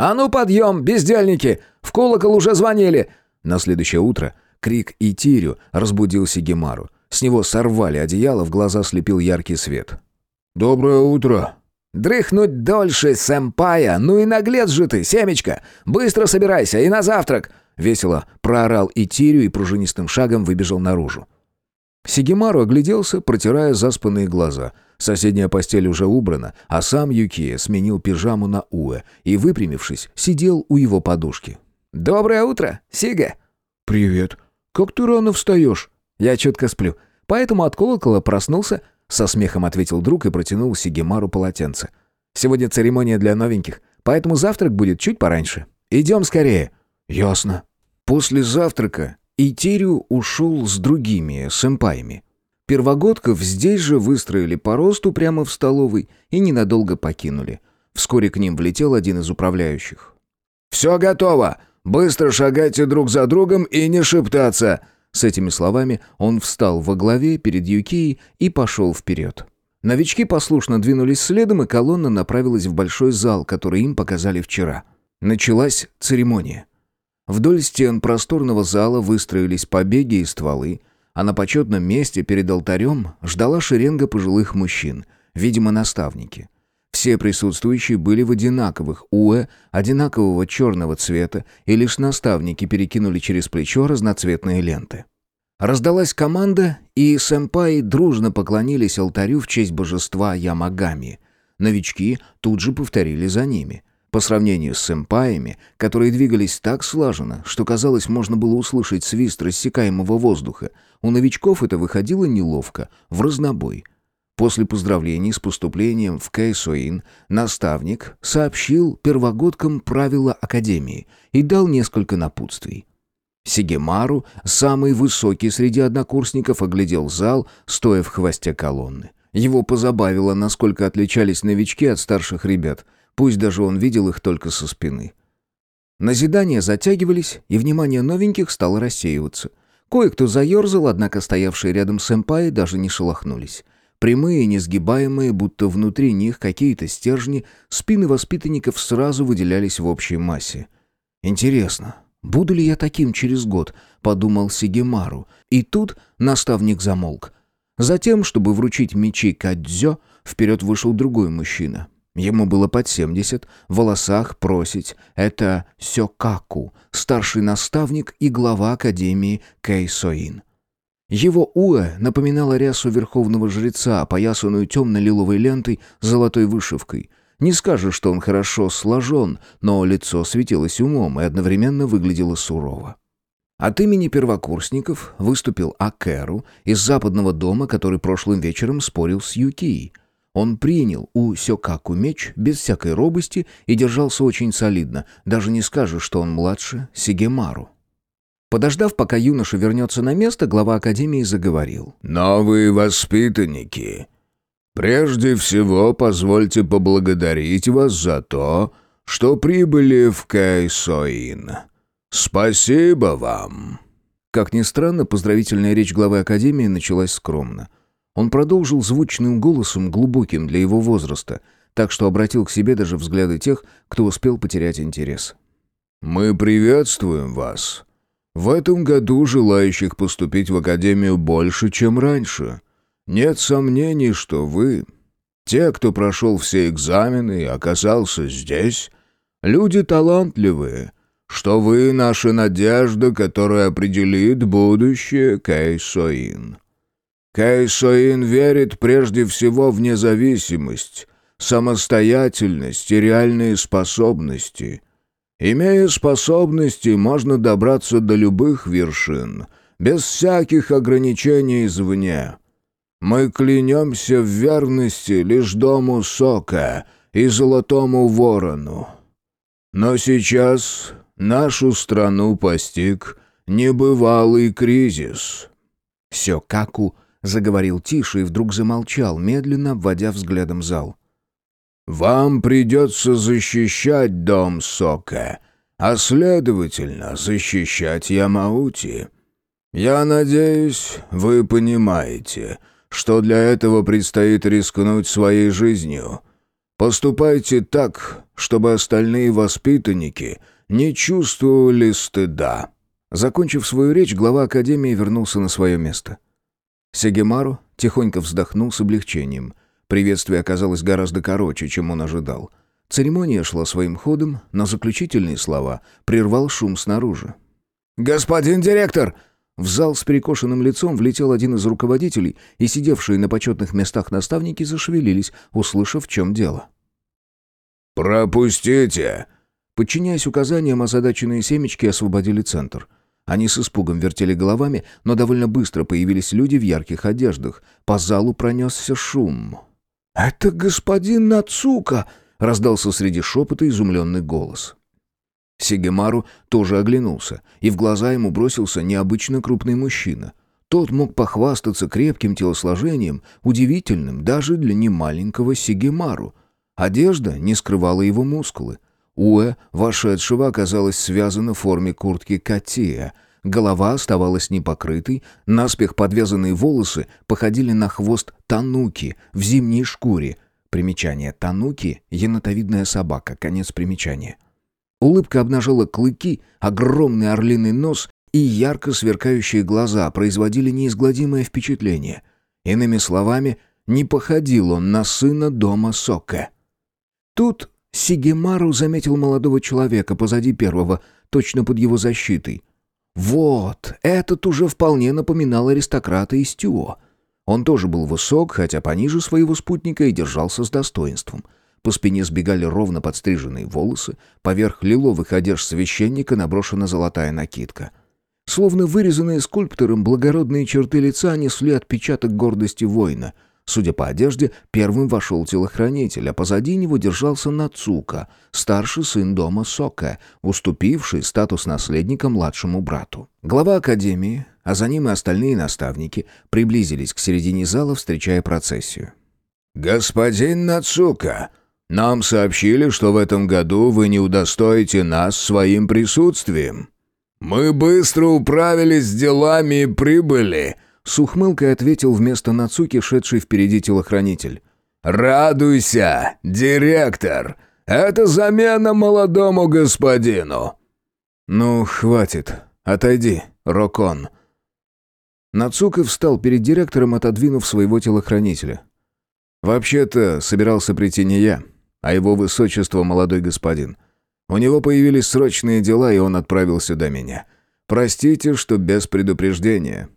«А ну подъем, бездельники! В колокол уже звонили!» На следующее утро крик Итирю разбудил Сигемару. С него сорвали одеяло, в глаза слепил яркий свет. «Доброе утро!» «Дрыхнуть дольше, сэмпая! Ну и наглец же ты, семечка! Быстро собирайся и на завтрак!» Весело проорал Итирю и пружинистым шагом выбежал наружу. Сигемару огляделся, протирая заспанные глаза. Соседняя постель уже убрана, а сам Юкия сменил пижаму на Уэ и, выпрямившись, сидел у его подушки. «Доброе утро, Сига!» «Привет. Как ты рано встаешь?» «Я чутко сплю. Поэтому от колокола проснулся», — со смехом ответил друг и протянул Сигемару полотенце. «Сегодня церемония для новеньких, поэтому завтрак будет чуть пораньше. Идем скорее». «Ясно». После завтрака Итирю ушел с другими сэмпаями. Первогодков здесь же выстроили по росту прямо в столовой и ненадолго покинули. Вскоре к ним влетел один из управляющих. «Все готово! Быстро шагайте друг за другом и не шептаться!» С этими словами он встал во главе перед Юкией и пошел вперед. Новички послушно двинулись следом, и колонна направилась в большой зал, который им показали вчера. Началась церемония. Вдоль стен просторного зала выстроились побеги и стволы, а на почетном месте перед алтарем ждала шеренга пожилых мужчин, видимо, наставники. Все присутствующие были в одинаковых уэ, одинакового черного цвета, и лишь наставники перекинули через плечо разноцветные ленты. Раздалась команда, и сэмпаи дружно поклонились алтарю в честь божества Ямагами. Новички тут же повторили за ними. По сравнению с сэмпаями, которые двигались так слаженно, что казалось, можно было услышать свист рассекаемого воздуха, у новичков это выходило неловко, в разнобой. После поздравлений с поступлением в Кейсоин наставник сообщил первогодкам правила Академии и дал несколько напутствий. Сигемару, самый высокий среди однокурсников, оглядел зал, стоя в хвосте колонны. Его позабавило, насколько отличались новички от старших ребят – Пусть даже он видел их только со спины. Назидания затягивались, и внимание новеньких стало рассеиваться. Кое-кто заерзал, однако стоявшие рядом сэмпаи даже не шелохнулись. Прямые, несгибаемые, будто внутри них какие-то стержни, спины воспитанников сразу выделялись в общей массе. «Интересно, буду ли я таким через год?» — подумал Сигемару. И тут наставник замолк. Затем, чтобы вручить мечи Кадзё, вперед вышел другой мужчина. Ему было под семьдесят, в волосах просить. Это Сёкаку, старший наставник и глава Академии Кейсоин. Его уэ напоминало рясу верховного жреца, опоясанную темно-лиловой лентой с золотой вышивкой. Не скажешь, что он хорошо сложен, но лицо светилось умом и одновременно выглядело сурово. От имени первокурсников выступил Акеру из западного дома, который прошлым вечером спорил с Юкией — он принял у Сёкаку меч без всякой робости и держался очень солидно, даже не скажешь, что он младше Сигемару. Подождав, пока юноша вернется на место, глава Академии заговорил. «Новые воспитанники, прежде всего позвольте поблагодарить вас за то, что прибыли в Кайсоин. Спасибо вам!» Как ни странно, поздравительная речь главы Академии началась скромно. Он продолжил звучным голосом, глубоким для его возраста, так что обратил к себе даже взгляды тех, кто успел потерять интерес. «Мы приветствуем вас. В этом году желающих поступить в Академию больше, чем раньше. Нет сомнений, что вы, те, кто прошел все экзамены и оказался здесь, люди талантливые, что вы наша надежда, которая определит будущее Кейсоин». Кайсоин верит прежде всего в независимость, самостоятельность и реальные способности. Имея способности, можно добраться до любых вершин, без всяких ограничений извне. Мы клянемся в верности лишь дому Сока и Золотому Ворону. Но сейчас нашу страну постиг небывалый кризис. Все Каку заговорил тише и вдруг замолчал, медленно вводя взглядом зал. «Вам придется защищать дом Сока, а следовательно защищать Ямаути. Я надеюсь, вы понимаете, что для этого предстоит рискнуть своей жизнью. Поступайте так, чтобы остальные воспитанники не чувствовали стыда». Закончив свою речь, глава Академии вернулся на свое место. Сегемару тихонько вздохнул с облегчением. Приветствие оказалось гораздо короче, чем он ожидал. Церемония шла своим ходом, но заключительные слова прервал шум снаружи. «Господин директор!» В зал с перекошенным лицом влетел один из руководителей, и сидевшие на почетных местах наставники зашевелились, услышав, в чем дело. «Пропустите!» Подчиняясь указаниям, озадаченные семечки освободили центр. Они с испугом вертели головами, но довольно быстро появились люди в ярких одеждах. По залу пронесся шум. «Это господин Нацука!» — раздался среди шепота изумленный голос. Сигемару тоже оглянулся, и в глаза ему бросился необычно крупный мужчина. Тот мог похвастаться крепким телосложением, удивительным даже для немаленького Сигемару. Одежда не скрывала его мускулы. Уэ, вошедшего, оказалась связана в форме куртки Катия. Голова оставалась непокрытой, наспех подвязанные волосы походили на хвост тануки в зимней шкуре. Примечание тануки — енотовидная собака, конец примечания. Улыбка обнажила клыки, огромный орлиный нос и ярко сверкающие глаза производили неизгладимое впечатление. Иными словами, не походил он на сына дома Сока. Тут Сигемару заметил молодого человека позади первого, точно под его защитой. Вот, этот уже вполне напоминал аристократа из Тюо. Он тоже был высок, хотя пониже своего спутника и держался с достоинством — по спине сбегали ровно подстриженные волосы, поверх лиловых одежд священника наброшена золотая накидка. Словно вырезанные скульптором, благородные черты лица несли отпечаток гордости воина. Судя по одежде, первым вошел телохранитель, а позади него держался Нацука, старший сын дома Сока, уступивший статус наследника младшему брату. Глава академии, а за ним и остальные наставники, приблизились к середине зала, встречая процессию. «Господин Нацука!» Нам сообщили, что в этом году вы не удостоите нас своим присутствием. Мы быстро управились с делами и прибыли, с ухмылкой ответил вместо Нацуки шедший впереди телохранитель. Радуйся, директор. Это замена молодому господину. Ну, хватит. Отойди, Рокон. Нацука встал перед директором, отодвинув своего телохранителя. «Вообще-то собирался прийти не я а его высочество молодой господин. У него появились срочные дела, и он отправился до меня. Простите, что без предупреждения».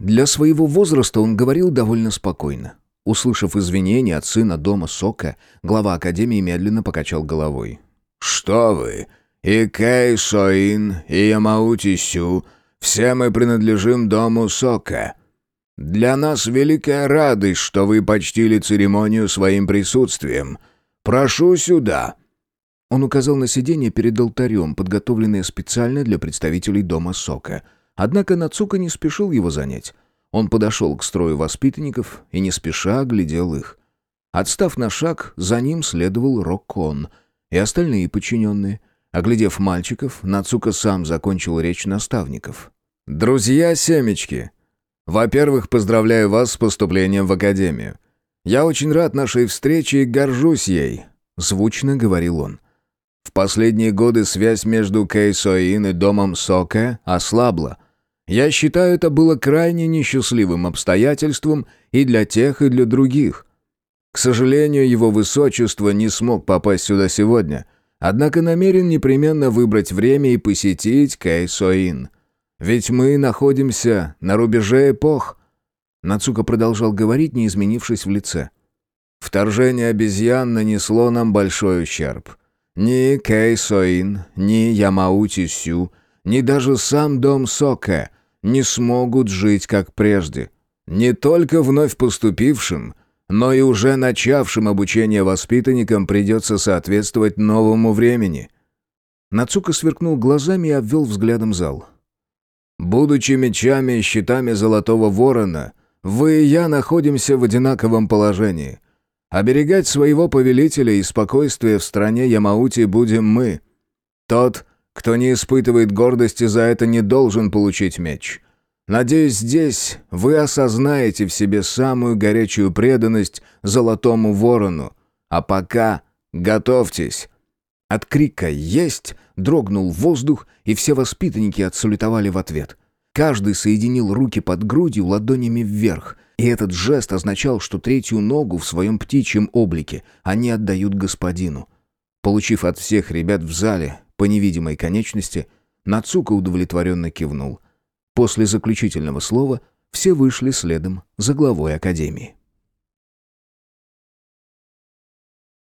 Для своего возраста он говорил довольно спокойно. Услышав извинения от сына дома Сока, глава Академии медленно покачал головой. «Что вы? И Кэй Соин, и Ямаути Сю, все мы принадлежим дому Сока. Для нас великая радость, что вы почтили церемонию своим присутствием. «Прошу сюда!» Он указал на сиденье перед алтарем, подготовленное специально для представителей дома Сока. Однако Нацука не спешил его занять. Он подошел к строю воспитанников и не спеша оглядел их. Отстав на шаг, за ним следовал Рокон и остальные подчиненные. Оглядев мальчиков, Нацука сам закончил речь наставников. «Друзья семечки, во-первых, поздравляю вас с поступлением в академию. «Я очень рад нашей встрече и горжусь ей», — звучно говорил он. В последние годы связь между Кэй Соин и домом Соке ослабла. Я считаю, это было крайне несчастливым обстоятельством и для тех, и для других. К сожалению, его высочество не смог попасть сюда сегодня, однако намерен непременно выбрать время и посетить Кэй Соин. Ведь мы находимся на рубеже эпох, Нацука продолжал говорить, не изменившись в лице. «Вторжение обезьян нанесло нам большой ущерб. Ни Кэй Соин, ни Ямаути Сю, ни даже сам дом Соке не смогут жить как прежде. Не только вновь поступившим, но и уже начавшим обучение воспитанникам придется соответствовать новому времени». Нацука сверкнул глазами и обвел взглядом зал. «Будучи мечами и щитами Золотого Ворона, вы и я находимся в одинаковом положении. Оберегать своего повелителя и спокойствие в стране Ямаути будем мы. Тот, кто не испытывает гордости за это, не должен получить меч. Надеюсь, здесь вы осознаете в себе самую горячую преданность Золотому Ворону. А пока готовьтесь!» От крика «Есть!» дрогнул воздух, и все воспитанники отсалютовали в ответ. Каждый соединил руки под грудью ладонями вверх, и этот жест означал, что третью ногу в своем птичьем облике они отдают господину. Получив от всех ребят в зале по невидимой конечности, Нацука удовлетворенно кивнул. После заключительного слова все вышли следом за главой академии.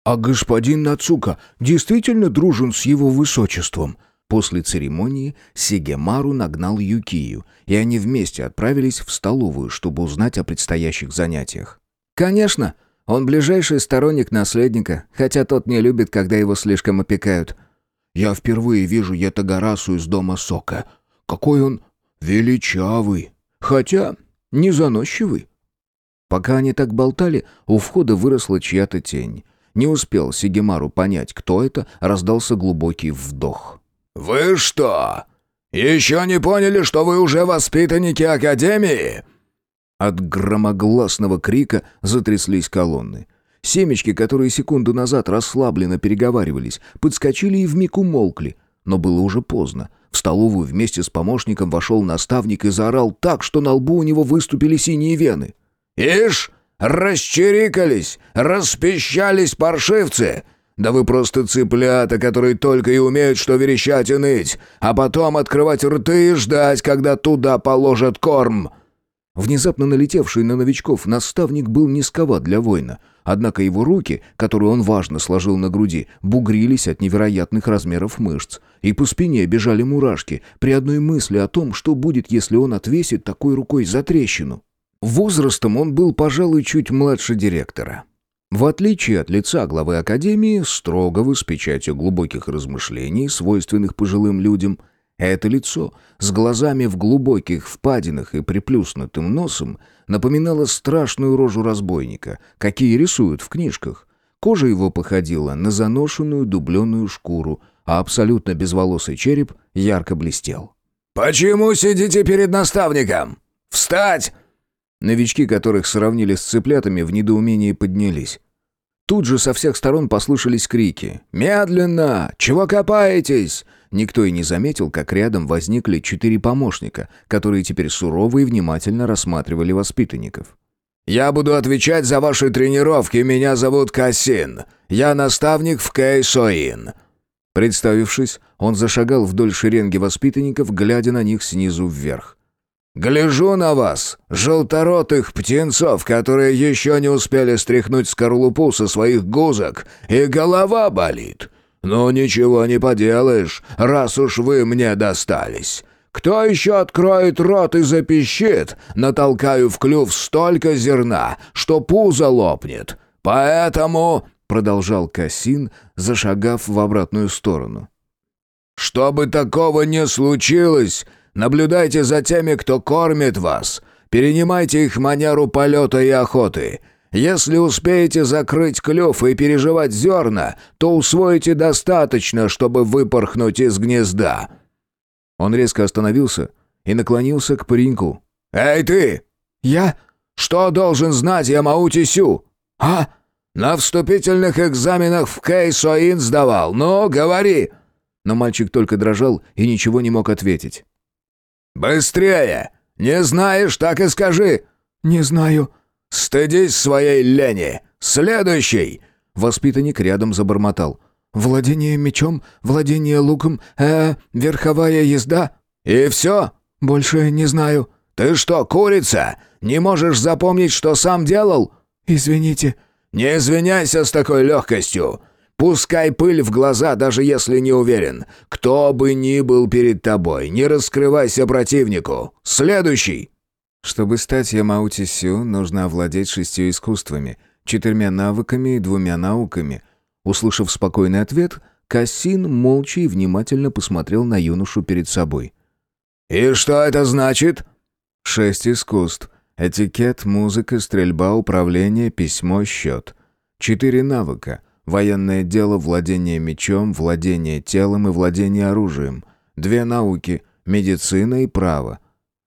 «А господин Нацука действительно дружен с его высочеством?» После церемонии Сигемару нагнал Юкию, и они вместе отправились в столовую, чтобы узнать о предстоящих занятиях. «Конечно, он ближайший сторонник наследника, хотя тот не любит, когда его слишком опекают». «Я впервые вижу Ятагарасу из дома Сока. Какой он величавый, хотя не заносчивый». Пока они так болтали, у входа выросла чья-то тень. Не успел Сигемару понять, кто это, раздался глубокий вдох. «Вы что, еще не поняли, что вы уже воспитанники Академии?» От громогласного крика затряслись колонны. Семечки, которые секунду назад расслабленно переговаривались, подскочили и вмиг умолкли. Но было уже поздно. В столовую вместе с помощником вошел наставник и заорал так, что на лбу у него выступили синие вены. «Ишь, расчерикались, распищались паршивцы! Да вы просто цыплята, которые только и умеют что верещать и ныть, а потом открывать рты и ждать, когда туда положат корм!» Внезапно налетевший на новичков наставник был низковат для воина, однако его руки, которые он важно сложил на груди, бугрились от невероятных размеров мышц, и по спине бежали мурашки при одной мысли о том, что будет, если он отвесит такой рукой за трещину. Возрастом он был, пожалуй, чуть младше директора. В отличие от лица главы академии, строгого с печатью глубоких размышлений, свойственных пожилым людям, это лицо с глазами в глубоких впадинах и приплюснутым носом напоминало страшную рожу разбойника, какие рисуют в книжках. Кожа его походила на заношенную дубленую шкуру, а абсолютно безволосый череп ярко блестел. «Почему сидите перед наставником? Встать!» Новички, которых сравнили с цыплятами, в недоумении поднялись. Тут же со всех сторон послышались крики. «Медленно! Чего копаетесь?» Никто и не заметил, как рядом возникли четыре помощника, которые теперь сурово и внимательно рассматривали воспитанников. «Я буду отвечать за ваши тренировки. Меня зовут Касин. Я наставник в Кейсоин». Представившись, он зашагал вдоль шеренги воспитанников, глядя на них снизу вверх. «Гляжу на вас, желторотых птенцов, которые еще не успели стряхнуть скорлупу со своих гузок, и голова болит. Но ничего не поделаешь, раз уж вы мне достались. Кто еще откроет рот и запищит, натолкаю в клюв столько зерна, что пузо лопнет. Поэтому...» — продолжал Касин, зашагав в обратную сторону. «Чтобы такого не случилось...» Наблюдайте за теми, кто кормит вас. Перенимайте их манеру полета и охоты. Если успеете закрыть клюв и переживать зерна, то усвоите достаточно, чтобы выпорхнуть из гнезда». Он резко остановился и наклонился к пареньку. «Эй ты!» «Я?» «Что должен знать Ямаути Сю?» «А?» «На вступительных экзаменах в Кейсоин сдавал. Ну, говори!» Но мальчик только дрожал и ничего не мог ответить. «Быстрее! Не знаешь, так и скажи!» «Не знаю». «Стыдись своей лени! Следующий!» Воспитанник рядом забормотал. «Владение мечом, владение луком, э, верховая езда». «И все?» «Больше не знаю». «Ты что, курица? Не можешь запомнить, что сам делал?» «Извините». «Не извиняйся с такой легкостью. Пускай пыль в глаза, даже если не уверен. Кто бы ни был перед тобой, не раскрывайся противнику. Следующий!» Чтобы стать Ямаути Сю, нужно овладеть шестью искусствами, четырьмя навыками и двумя науками. Услышав спокойный ответ, Кассин молча и внимательно посмотрел на юношу перед собой. «И что это значит?» «Шесть искусств. Этикет, музыка, стрельба, управление, письмо, счет. Четыре навыка — Военное дело, владение мечом, владение телом и владение оружием. Две науки – медицина и право.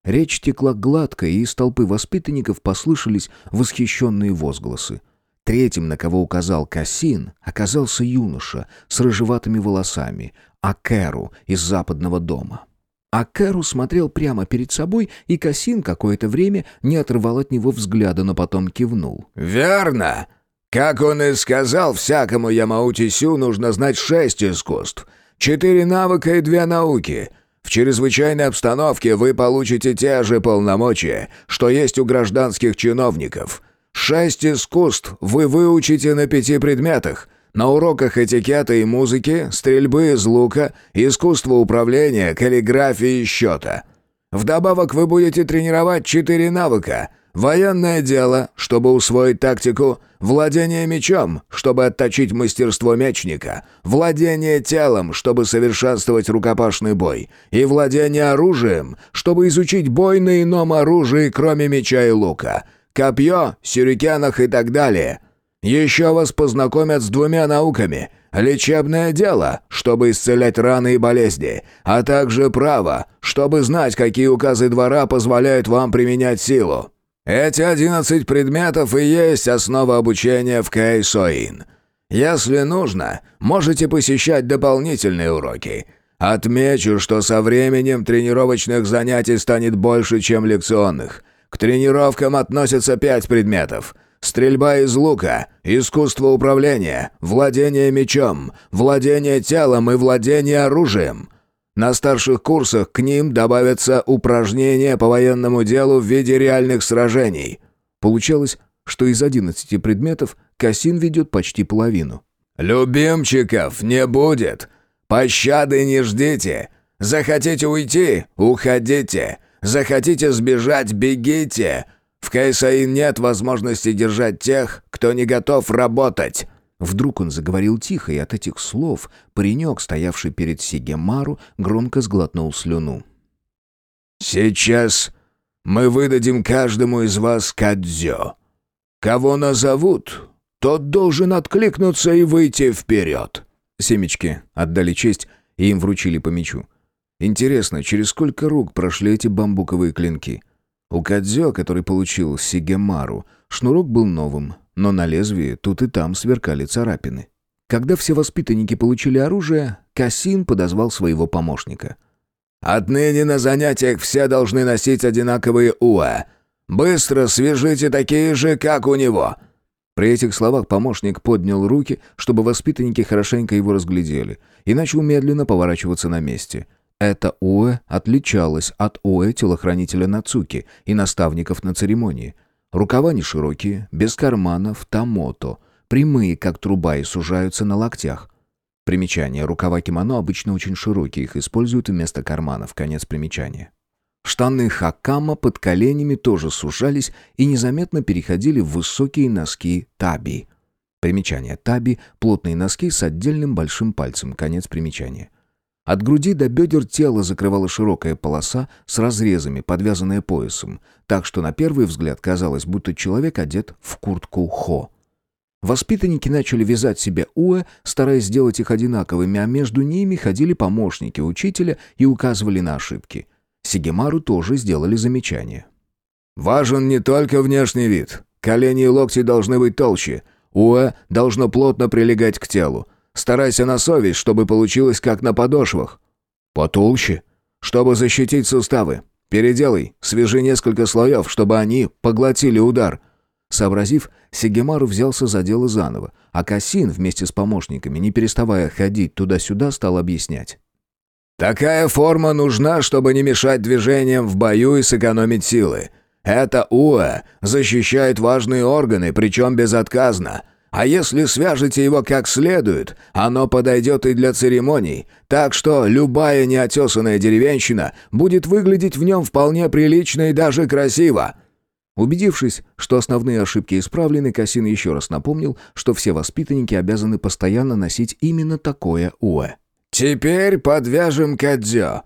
Речь текла гладко, и из толпы воспитанников послышались восхищенные возгласы. Третьим, на кого указал Кассин, оказался юноша с рыжеватыми волосами, Акеру из западного дома. Акеру смотрел прямо перед собой, и Кассин какое-то время не отрывал от него взгляда, но потом кивнул. «Верно! Как он и сказал, всякому Ямаути-Сю нужно знать шесть искусств, четыре навыка и две науки». В чрезвычайной обстановке вы получите те же полномочия, что есть у гражданских чиновников. Шесть искусств вы выучите на пяти предметах. На уроках этикета и музыки, стрельбы из лука, искусства управления, каллиграфии и счета. Вдобавок вы будете тренировать четыре навыка – Военное дело, чтобы усвоить тактику, владение мечом, чтобы отточить мастерство мечника, владение телом, чтобы совершенствовать рукопашный бой, и владение оружием, чтобы изучить бой на ином оружии, кроме меча и лука, копье, сюрикенах и так далее. Еще вас познакомят с двумя науками – лечебное дело, чтобы исцелять раны и болезни, а также право, чтобы знать, какие указы двора позволяют вам применять силу. Эти одиннадцать предметов и есть основа обучения в Кейсоин. Если нужно, можете посещать дополнительные уроки. Отмечу, что со временем тренировочных занятий станет больше, чем лекционных. К тренировкам относятся пять предметов. Стрельба из лука, искусство управления, владение мечом, владение телом и владение оружием – на старших курсах к ним добавятся упражнения по военному делу в виде реальных сражений. Получалось, что из 11 предметов Касин ведет почти половину. «Любимчиков не будет. Пощады не ждите. Захотите уйти – уходите. Захотите сбежать – бегите. В Кайсаин нет возможности держать тех, кто не готов работать». Вдруг он заговорил тихо, и от этих слов паренек, стоявший перед Сигемару, громко сглотнул слюну. «Сейчас мы выдадим каждому из вас кадзё. Кого назовут, тот должен откликнуться и выйти вперед». Семечки отдали честь, и им вручили по мечу. Интересно, через сколько рук прошли эти бамбуковые клинки? У Кадзё, который получил Сигемару, шнурок был новым, но на лезвии тут и там сверкали царапины. Когда все воспитанники получили оружие, Кассин подозвал своего помощника. «Отныне на занятиях все должны носить одинаковые УА. Быстро свяжите такие же, как у него». При этих словах помощник поднял руки, чтобы воспитанники хорошенько его разглядели, и начал медленно поворачиваться на месте. Это УЭ отличалось от УЭ телохранителя Нацуки и наставников на церемонии. Рукава не широкие, без карманов, тамото, прямые, как труба, и сужаются на локтях. Примечание. Рукава кимоно обычно очень широкие, их используют вместо карманов. Конец примечания. Штаны хакама под коленями тоже сужались и незаметно переходили в высокие носки таби. Примечание. Таби – плотные носки с отдельным большим пальцем. Конец примечания. От груди до бедер тело закрывала широкая полоса с разрезами, подвязанная поясом, так что на первый взгляд казалось, будто человек одет в куртку хо. Воспитанники начали вязать себе уэ, стараясь сделать их одинаковыми, а между ними ходили помощники учителя и указывали на ошибки. Сигемару тоже сделали замечание. «Важен не только внешний вид. Колени и локти должны быть толще. Уэ должно плотно прилегать к телу. Старайся на совесть, чтобы получилось как на подошвах. Потолще. Чтобы защитить суставы. Переделай, свяжи несколько слоев, чтобы они поглотили удар. Сообразив, Сигемару взялся за дело заново, а Касин вместе с помощниками, не переставая ходить туда-сюда, стал объяснять. «Такая форма нужна, чтобы не мешать движениям в бою и сэкономить силы. Это УА защищает важные органы, причем безотказно. А если свяжете его как следует, оно подойдет и для церемоний, так что любая неотесанная деревенщина будет выглядеть в нем вполне прилично и даже красиво». Убедившись, что основные ошибки исправлены, Касин еще раз напомнил, что все воспитанники обязаны постоянно носить именно такое уэ. «Теперь подвяжем кадзё.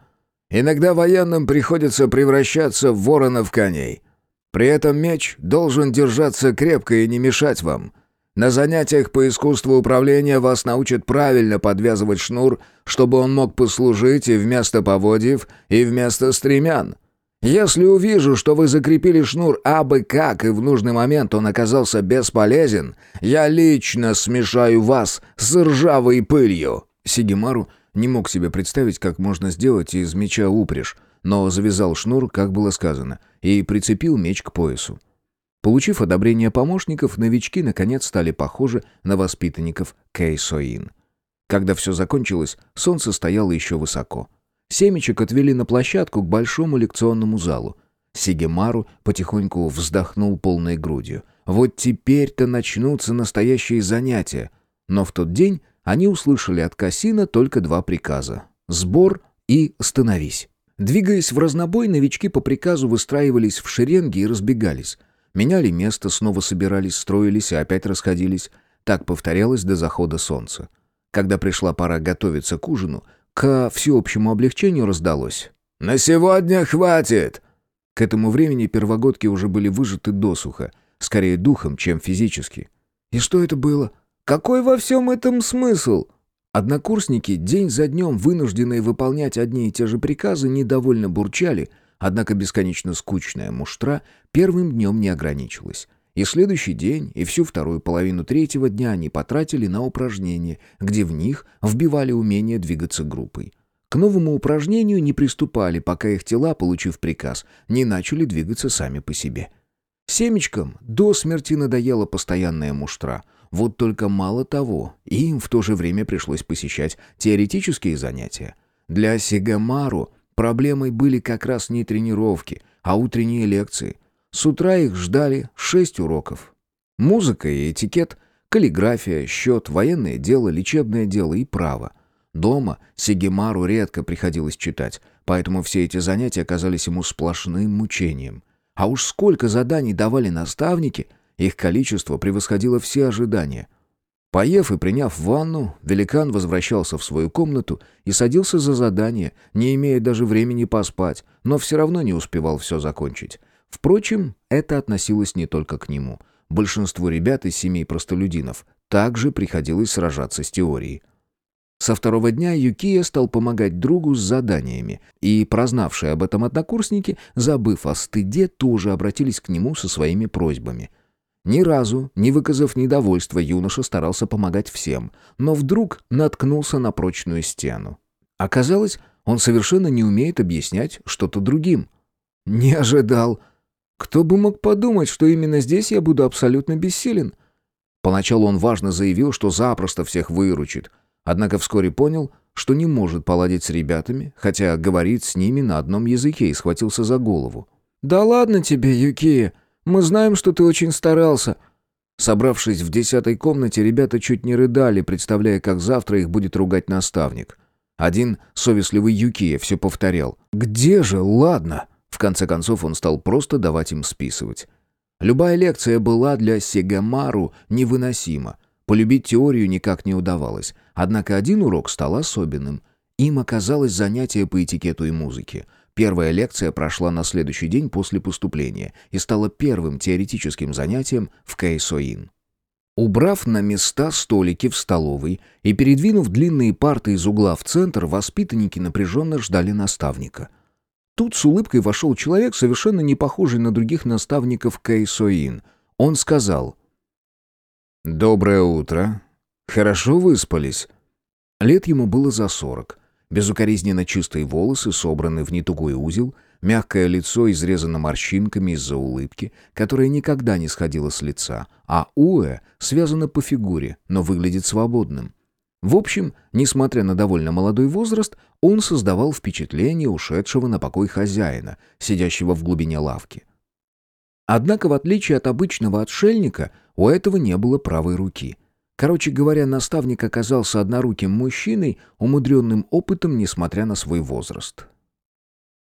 Иногда военным приходится превращаться в воронов коней. При этом меч должен держаться крепко и не мешать вам. На занятиях по искусству управления вас научат правильно подвязывать шнур, чтобы он мог послужить и вместо поводьев, и вместо стремян. Если увижу, что вы закрепили шнур абы как, и в нужный момент он оказался бесполезен, я лично смешаю вас с ржавой пылью». Сигемару не мог себе представить, как можно сделать из меча упряжь, но завязал шнур, как было сказано, и прицепил меч к поясу. Получив одобрение помощников, новички наконец стали похожи на воспитанников Кейсоин. Когда все закончилось, солнце стояло еще высоко. Семечек отвели на площадку к большому лекционному залу. Сигемару потихоньку вздохнул полной грудью. Вот теперь-то начнутся настоящие занятия. Но в тот день они услышали от Кассина только два приказа — сбор и становись. Двигаясь в разнобой, новички по приказу выстраивались в шеренги и разбегались. Меняли место, снова собирались, строились и опять расходились. Так повторялось до захода солнца. Когда пришла пора готовиться к ужину — к всеобщему облегчению раздалось. «На сегодня хватит!» К этому времени первогодки уже были выжаты досуха, скорее духом, чем физически. И что это было? Какой во всем этом смысл? Однокурсники, день за днем вынужденные выполнять одни и те же приказы, недовольно бурчали, однако бесконечно скучная муштра первым днем не ограничилась. И следующий день, и всю вторую половину третьего дня они потратили на упражнения, где в них вбивали умение двигаться группой. К новому упражнению не приступали, пока их тела, получив приказ, не начали двигаться сами по себе. Семечкам до смерти надоела постоянная муштра. Вот только мало того, им в то же время пришлось посещать теоретические занятия. Для Сигамару проблемой были как раз не тренировки, а утренние лекции – с утра их ждали шесть уроков. Музыка и этикет, каллиграфия, счет, военное дело, лечебное дело и право. Дома Сигемару редко приходилось читать, поэтому все эти занятия оказались ему сплошным мучением. А уж сколько заданий давали наставники, их количество превосходило все ожидания. Поев и приняв ванну, великан возвращался в свою комнату и садился за задание, не имея даже времени поспать, но все равно не успевал все закончить. Впрочем, это относилось не только к нему. Большинству ребят из семей простолюдинов также приходилось сражаться с теорией. Со второго дня Юкия стал помогать другу с заданиями, и прознавшие об этом однокурсники, забыв о стыде, тоже обратились к нему со своими просьбами. Ни разу, не выказав недовольства, юноша старался помогать всем, но вдруг наткнулся на прочную стену. Оказалось, он совершенно не умеет объяснять что-то другим. «Не ожидал», кто бы мог подумать, что именно здесь я буду абсолютно бессилен? Поначалу он важно заявил, что запросто всех выручит, однако вскоре понял, что не может поладить с ребятами, хотя говорит с ними на одном языке и схватился за голову. «Да ладно тебе, Юкия, мы знаем, что ты очень старался». Собравшись в десятой комнате, ребята чуть не рыдали, представляя, как завтра их будет ругать наставник. Один совестливый Юкия все повторял. «Где же, ладно?» В конце концов он стал просто давать им списывать. Любая лекция была для Сегамару невыносима. Полюбить теорию никак не удавалось. Однако один урок стал особенным. Им оказалось занятие по этикету и музыке. Первая лекция прошла на следующий день после поступления и стала первым теоретическим занятием в Кейсоин. Убрав на места столики в столовой и передвинув длинные парты из угла в центр, воспитанники напряженно ждали наставника — Тут с улыбкой вошел человек, совершенно не похожий на других наставников Кейсоин. Он сказал «Доброе утро. Хорошо выспались?» Лет ему было за сорок. Безукоризненно чистые волосы собраны в нетугой узел, мягкое лицо изрезано морщинками из-за улыбки, которая никогда не сходила с лица, а уэ связано по фигуре, но выглядит свободным. В общем, несмотря на довольно молодой возраст, он создавал впечатление ушедшего на покой хозяина, сидящего в глубине лавки. Однако, в отличие от обычного отшельника, у этого не было правой руки. Короче говоря, наставник оказался одноруким мужчиной, умудренным опытом, несмотря на свой возраст.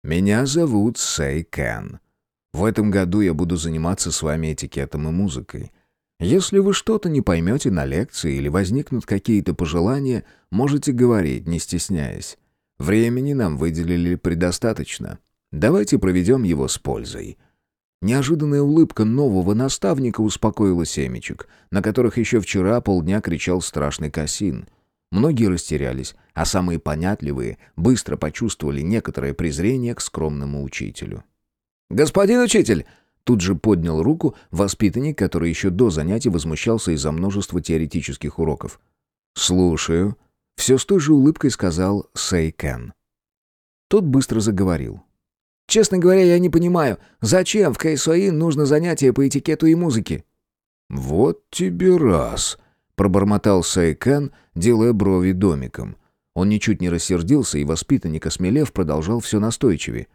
«Меня зовут Сэй Кен. В этом году я буду заниматься с вами этикетом и музыкой. Если вы что-то не поймете на лекции или возникнут какие-то пожелания, можете говорить, не стесняясь. Времени нам выделили предостаточно. Давайте проведем его с пользой». Неожиданная улыбка нового наставника успокоила семечек, на которых еще вчера полдня кричал страшный косин. Многие растерялись, а самые понятливые быстро почувствовали некоторое презрение к скромному учителю. «Господин учитель!» Тут же поднял руку воспитанник, который еще до занятий возмущался из-за множества теоретических уроков. «Слушаю», — все с той же улыбкой сказал Сэй Кен. Тот быстро заговорил. «Честно говоря, я не понимаю, зачем в Кейсуаин нужно занятие по этикету и музыке?» «Вот тебе раз», — пробормотал Сэй Кен, делая брови домиком. Он ничуть не рассердился, и воспитанник, осмелев, продолжал все настойчивее.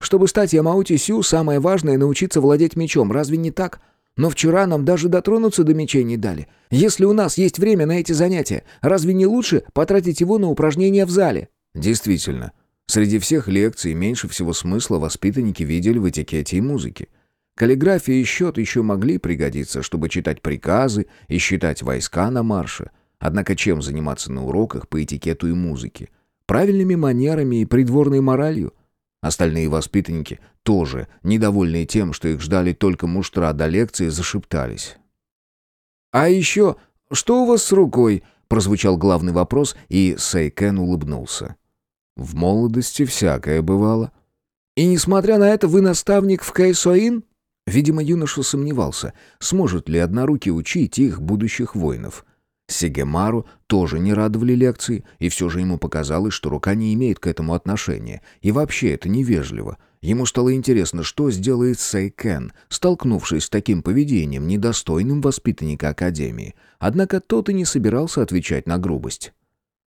Чтобы стать Ямаути Сю, самое важное — научиться владеть мечом, разве не так? Но вчера нам даже дотронуться до мечей не дали. Если у нас есть время на эти занятия, разве не лучше потратить его на упражнения в зале?» Действительно, среди всех лекций меньше всего смысла воспитанники видели в этикете и музыке. Каллиграфия и счет еще могли пригодиться, чтобы читать приказы и считать войска на марше. Однако чем заниматься на уроках по этикету и музыке? Правильными манерами и придворной моралью – Остальные воспитанники, тоже недовольные тем, что их ждали только муштра до лекции, зашептались. «А еще, что у вас с рукой?» — прозвучал главный вопрос, и Сейкен улыбнулся. «В молодости всякое бывало». «И несмотря на это, вы наставник в Кайсоин?» Видимо, юноша сомневался, сможет ли однорукий учить их будущих воинов. Сигемару тоже не радовали лекции, и все же ему показалось, что рука не имеет к этому отношения. И вообще это невежливо. Ему стало интересно, что сделает Сейкен, столкнувшись с таким поведением, недостойным воспитанника Академии. Однако тот и не собирался отвечать на грубость.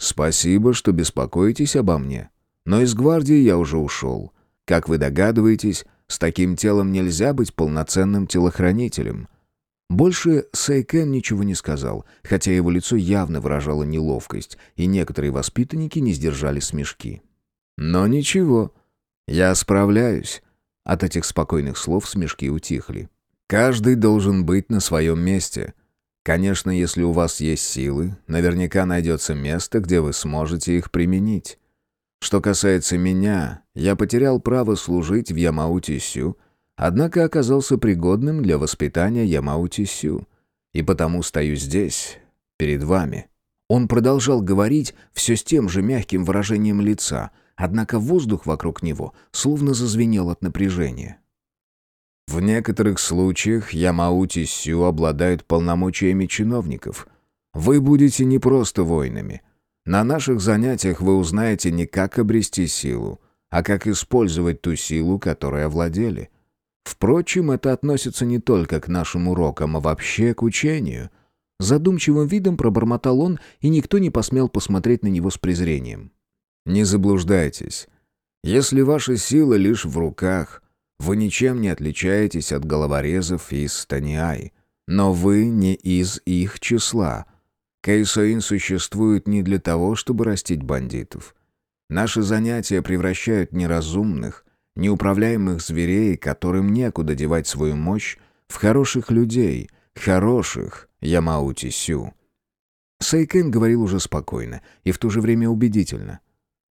«Спасибо, что беспокоитесь обо мне. Но из гвардии я уже ушел. Как вы догадываетесь, с таким телом нельзя быть полноценным телохранителем». Больше Сайкен ничего не сказал, хотя его лицо явно выражало неловкость, и некоторые воспитанники не сдержали смешки. «Но ничего, я справляюсь». От этих спокойных слов смешки утихли. «Каждый должен быть на своем месте. Конечно, если у вас есть силы, наверняка найдется место, где вы сможете их применить. Что касается меня, я потерял право служить в Ямаути-Сю, однако оказался пригодным для воспитания Ямаути-Сю, и потому стою здесь, перед вами». Он продолжал говорить все с тем же мягким выражением лица, однако воздух вокруг него словно зазвенел от напряжения. В некоторых случаях Ямаути Сю обладают полномочиями чиновников. Вы будете не просто воинами. На наших занятиях вы узнаете не как обрести силу, а как использовать ту силу, которой овладели. Впрочем, это относится не только к нашим урокам, а вообще к учению. Задумчивым видом пробормотал он, и никто не посмел посмотреть на него с презрением. Не заблуждайтесь. Если ваша сила лишь в руках, вы ничем не отличаетесь от головорезов из Станиай. Но вы не из их числа. Кейсоин существует не для того, чтобы растить бандитов. Наши занятия превращают неразумных, неуправляемых зверей, которым некуда девать свою мощь, в хороших людей, хороших Ямаути Сю. Сайкен говорил уже спокойно и в то же время убедительно.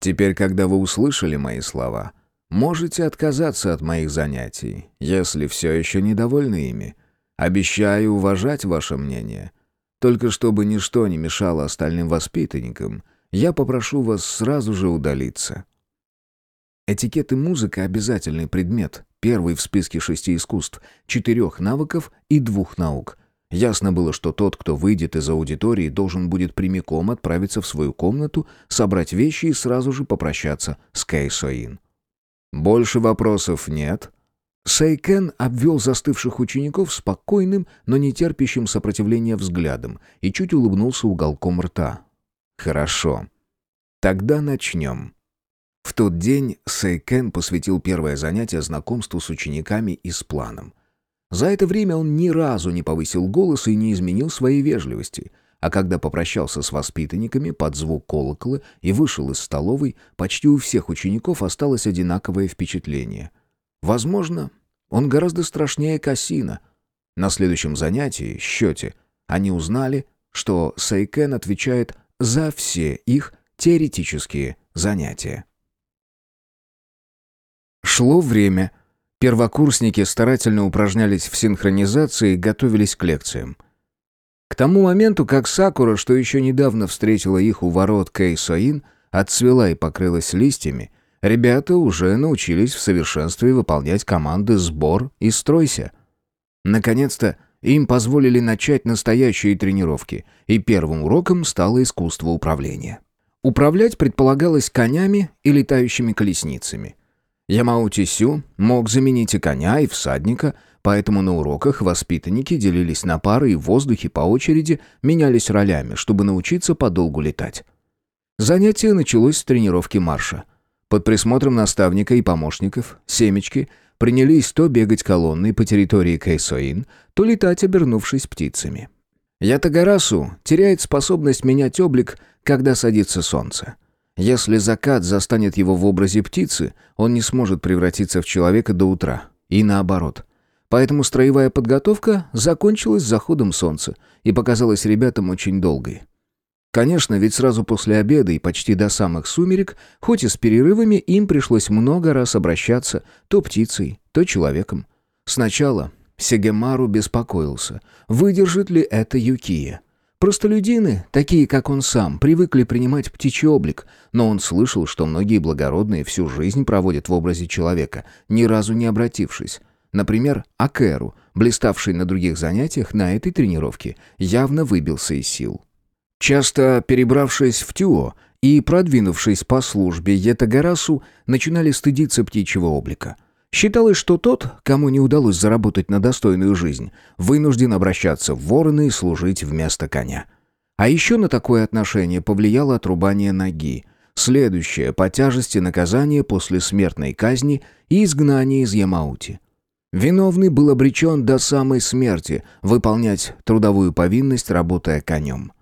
«Теперь, когда вы услышали мои слова, можете отказаться от моих занятий, если все еще недовольны ими. Обещаю уважать ваше мнение. Только чтобы ничто не мешало остальным воспитанникам, я попрошу вас сразу же удалиться». Этикет и музыка – обязательный предмет, первый в списке шести искусств, четырех навыков и двух наук. Ясно было, что тот, кто выйдет из аудитории, должен будет прямиком отправиться в свою комнату, собрать вещи и сразу же попрощаться с Кэй Соин. «Больше вопросов нет?» Сайкен обвел застывших учеников спокойным, но не терпящим сопротивления взглядом и чуть улыбнулся уголком рта. «Хорошо. Тогда начнем». В тот день Сейкен посвятил первое занятие знакомству с учениками и с планом. За это время он ни разу не повысил голос и не изменил своей вежливости, а когда попрощался с воспитанниками под звук колокола и вышел из столовой, почти у всех учеников осталось одинаковое впечатление. Возможно, он гораздо страшнее Кассина. На следующем занятии, счете, они узнали, что Сейкен отвечает за все их теоретические занятия. Шло время. Первокурсники старательно упражнялись в синхронизации и готовились к лекциям. К тому моменту, как Сакура, что еще недавно встретила их у ворот Кейсоин, отцвела и покрылась листьями, Ребята уже научились в совершенстве выполнять команды «сбор» и «стройся». Наконец-то им позволили начать настоящие тренировки, и первым уроком стало искусство управления. Управлять предполагалось конями и летающими колесницами. Ямаути Сю мог заменить и коня, и всадника, поэтому на уроках воспитанники делились на пары и в воздухе по очереди менялись ролями, чтобы научиться подолгу летать. Занятие началось с тренировки марша. Под присмотром наставника и помощников семечки принялись то бегать колонной по территории Кейсоин, то летать, обернувшись птицами. Ятагарасу теряет способность менять облик, когда садится солнце. Если закат застанет его в образе птицы, он не сможет превратиться в человека до утра. И наоборот. Поэтому строевая подготовка закончилась заходом солнца и показалась ребятам очень долгой. Конечно, ведь сразу после обеда и почти до самых сумерек, хоть и с перерывами, им пришлось много раз обращаться то птицей, то человеком. Сначала Сегемару беспокоился, выдержит ли это Юкия. Простолюдины, такие как он сам, привыкли принимать птичий облик, но он слышал, что многие благородные всю жизнь проводят в образе человека, ни разу не обратившись. Например, Акеру, блиставший на других занятиях, на этой тренировке явно выбился из сил. Часто перебравшись в Тюо и продвинувшись по службе Етагарасу, начинали стыдиться птичьего облика – Считалось, что тот, кому не удалось заработать на достойную жизнь, вынужден обращаться в вороны и служить вместо коня. А еще на такое отношение повлияло отрубание ноги, следующее по тяжести наказание после смертной казни и изгнания из Ямаути. Виновный был обречен до самой смерти выполнять трудовую повинность, работая конем.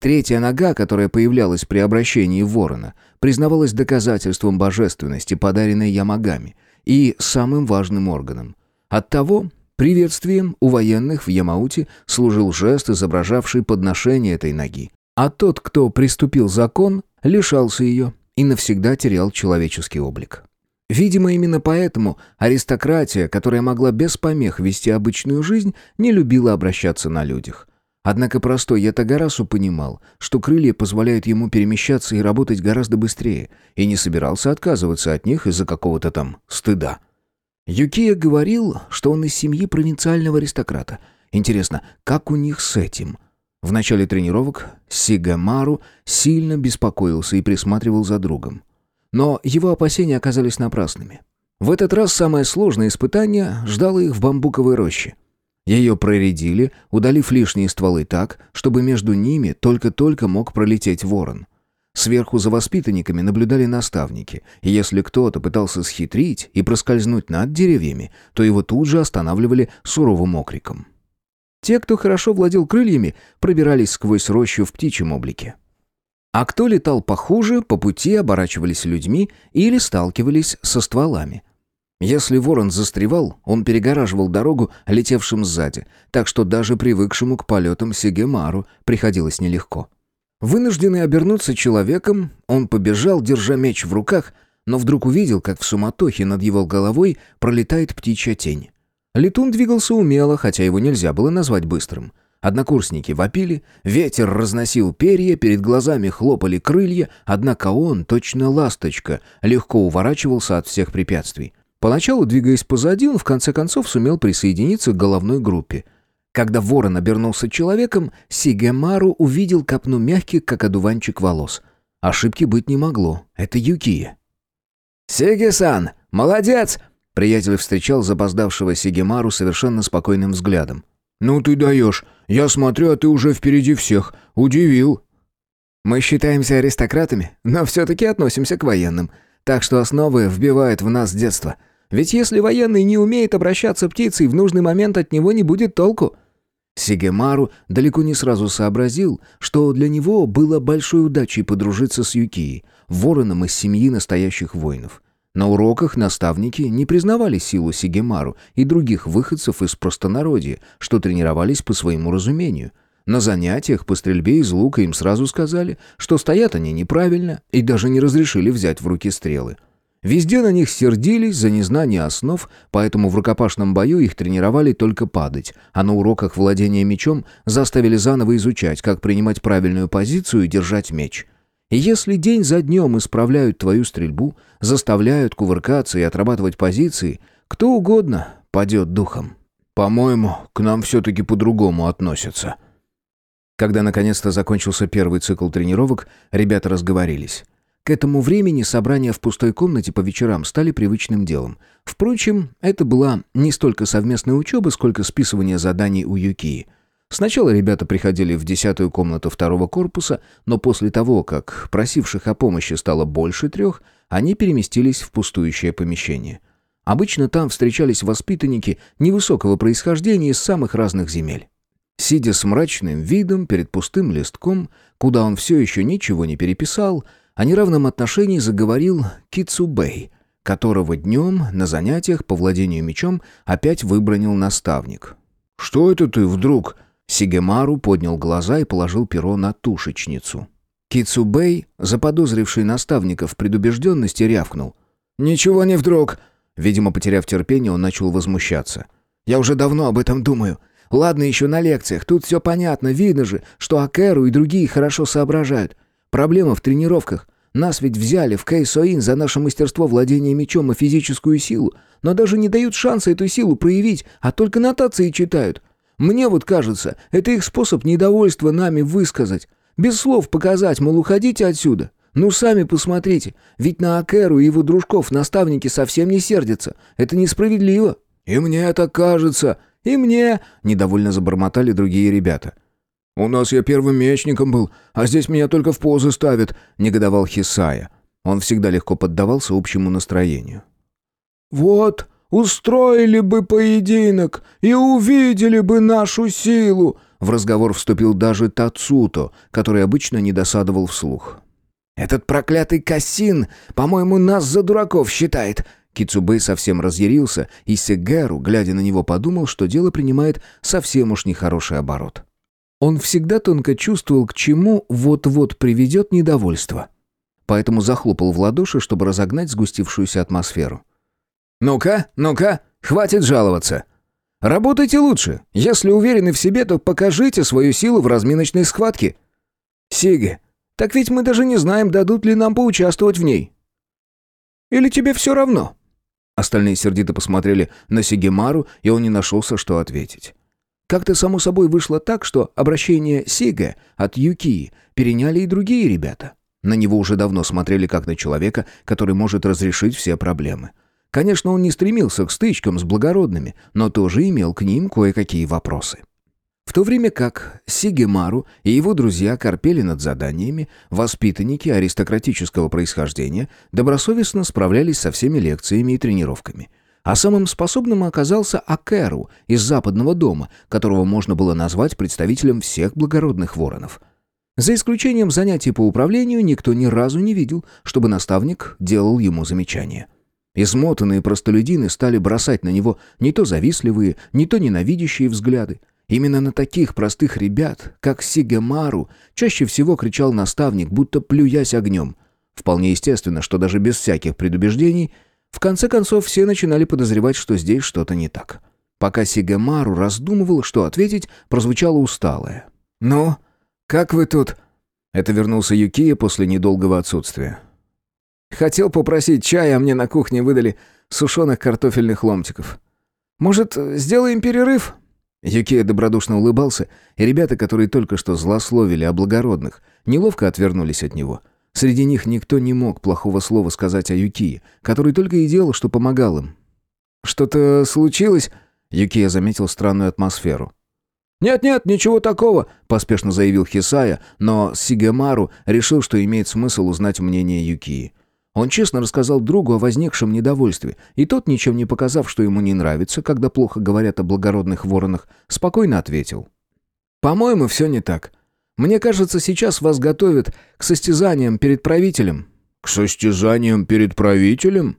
Третья нога, которая появлялась при обращении ворона, признавалась доказательством божественности, подаренной Ямагами – и самым важным органом. Оттого приветствием у военных в Ямауте служил жест, изображавший подношение этой ноги. А тот, кто приступил закон, лишался ее и навсегда терял человеческий облик. Видимо, именно поэтому аристократия, которая могла без помех вести обычную жизнь, не любила обращаться на людях. Однако простой Ятагарасу понимал, что крылья позволяют ему перемещаться и работать гораздо быстрее, и не собирался отказываться от них из-за какого-то там стыда. Юкия говорил, что он из семьи провинциального аристократа. Интересно, как у них с этим? В начале тренировок Сигамару сильно беспокоился и присматривал за другом. Но его опасения оказались напрасными. В этот раз самое сложное испытание ждало их в бамбуковой роще – ее проредили, удалив лишние стволы так, чтобы между ними только-только мог пролететь ворон. Сверху за воспитанниками наблюдали наставники, и если кто-то пытался схитрить и проскользнуть над деревьями, то его тут же останавливали суровым окриком. Те, кто хорошо владел крыльями, пробирались сквозь рощу в птичьем облике. А кто летал похуже, по пути оборачивались людьми или сталкивались со стволами. Если ворон застревал, он перегораживал дорогу летевшим сзади, так что даже привыкшему к полетам Сигемару приходилось нелегко. Вынужденный обернуться человеком, он побежал, держа меч в руках, но вдруг увидел, как в суматохе над его головой пролетает птичья тень. Летун двигался умело, хотя его нельзя было назвать быстрым. Однокурсники вопили, ветер разносил перья, перед глазами хлопали крылья, однако он, точно ласточка, легко уворачивался от всех препятствий. Поначалу, двигаясь позади, он в конце концов сумел присоединиться к головной группе. Когда ворон обернулся человеком, Сигемару увидел копну мягких, как одуванчик, волос. Ошибки быть не могло. Это Юкия. «Сиги-сан! Молодец!» Приятель встречал запоздавшего Сигемару совершенно спокойным взглядом. «Ну ты даешь! Я смотрю, а ты уже впереди всех. Удивил!» «Мы считаемся аристократами, но все-таки относимся к военным. Так что основы вбивают в нас с детства. Ведь если военный не умеет обращаться птицей, в нужный момент от него не будет толку. Сигемару далеко не сразу сообразил, что для него было большой удачей подружиться с Юкией, вороном из семьи настоящих воинов. На уроках наставники не признавали силу Сигемару и других выходцев из простонародья, что тренировались по своему разумению – на занятиях по стрельбе из лука им сразу сказали, что стоят они неправильно и даже не разрешили взять в руки стрелы. Везде на них сердились за незнание основ, поэтому в рукопашном бою их тренировали только падать, а на уроках владения мечом заставили заново изучать, как принимать правильную позицию и держать меч. И если день за днем исправляют твою стрельбу, заставляют кувыркаться и отрабатывать позиции, кто угодно падет духом. По-моему, к нам все-таки по-другому относятся. Когда наконец-то закончился первый цикл тренировок, ребята разговорились. К этому времени собрания в пустой комнате по вечерам стали привычным делом. Впрочем, это была не столько совместная учеба, сколько списывание заданий у Юкии. Сначала ребята приходили в десятую комнату второго корпуса, но после того, как просивших о помощи стало больше трех, они переместились в пустующее помещение. Обычно там встречались воспитанники невысокого происхождения из самых разных земель. Сидя с мрачным видом перед пустым листком, куда он все еще ничего не переписал, о неравном отношении заговорил Кицубей, которого днем на занятиях по владению мечом опять выбронил наставник. «Что это ты вдруг?» Сигемару поднял глаза и положил перо на тушечницу. Кицубей, заподозривший наставника в предубежденности, рявкнул. «Ничего не вдруг!» Видимо, потеряв терпение, он начал возмущаться. «Я уже давно об этом думаю. Ладно, еще на лекциях. Тут все понятно. Видно же, что Акеру и другие хорошо соображают. Проблема в тренировках. Нас ведь взяли в Кейсоин за наше мастерство владения мечом и физическую силу, но даже не дают шанса эту силу проявить, а только нотации читают. Мне вот кажется, это их способ недовольства нами высказать. Без слов показать, мол, уходите отсюда. Ну, сами посмотрите, ведь на Акеру и его дружков наставники совсем не сердятся. Это несправедливо. И мне это кажется. И мне, недовольно забормотали другие ребята. «У нас я первым мечником был, а здесь меня только в позы ставят», — негодовал Хисая. Он всегда легко поддавался общему настроению. «Вот, устроили бы поединок и увидели бы нашу силу», — в разговор вступил даже Тацуто, который обычно не досадовал вслух. «Этот проклятый Кассин, по-моему, нас за дураков считает», Кицубей совсем разъярился, и Сегеру, глядя на него, подумал, что дело принимает совсем уж нехороший оборот. Он всегда тонко чувствовал, к чему вот-вот приведет недовольство. Поэтому захлопал в ладоши, чтобы разогнать сгустившуюся атмосферу. «Ну-ка, ну-ка, хватит жаловаться. Работайте лучше. Если уверены в себе, то покажите свою силу в разминочной схватке. Сиге, так ведь мы даже не знаем, дадут ли нам поучаствовать в ней. Или тебе все равно?» Остальные сердито посмотрели на Сигемару, и он не нашелся, что ответить. Как-то само собой вышло так, что обращение Сига от Юки переняли и другие ребята. На него уже давно смотрели как на человека, который может разрешить все проблемы. Конечно, он не стремился к стычкам с благородными, но тоже имел к ним кое-какие вопросы. В то время как Сигемару и его друзья корпели над заданиями, воспитанники аристократического происхождения добросовестно справлялись со всеми лекциями и тренировками – а самым способным оказался Акеру из западного дома, которого можно было назвать представителем всех благородных воронов. За исключением занятий по управлению, никто ни разу не видел, чтобы наставник делал ему замечания. Измотанные простолюдины стали бросать на него не то завистливые, не то ненавидящие взгляды. Именно на таких простых ребят, как Сигемару, чаще всего кричал наставник, будто плюясь огнем. Вполне естественно, что даже без всяких предубеждений в конце концов, все начинали подозревать, что здесь что-то не так. Пока Сигемару раздумывал, что ответить, прозвучало усталое. «Ну, как вы тут?» Это вернулся Юкия после недолгого отсутствия. «Хотел попросить чая, а мне на кухне выдали сушеных картофельных ломтиков. Может, сделаем перерыв?» Юкия добродушно улыбался, и ребята, которые только что злословили о благородных, неловко отвернулись от него – Среди них никто не мог плохого слова сказать о Юкии, который только и делал, что помогал им. «Что-то случилось?» Юкия заметил странную атмосферу. «Нет-нет, ничего такого», — поспешно заявил Хисая, но Сигемару решил, что имеет смысл узнать мнение Юкии. Он честно рассказал другу о возникшем недовольстве, и тот, ничем не показав, что ему не нравится, когда плохо говорят о благородных воронах, спокойно ответил. «По-моему, все не так. Мне кажется, сейчас вас готовят к состязаниям перед правителем». «К состязаниям перед правителем?»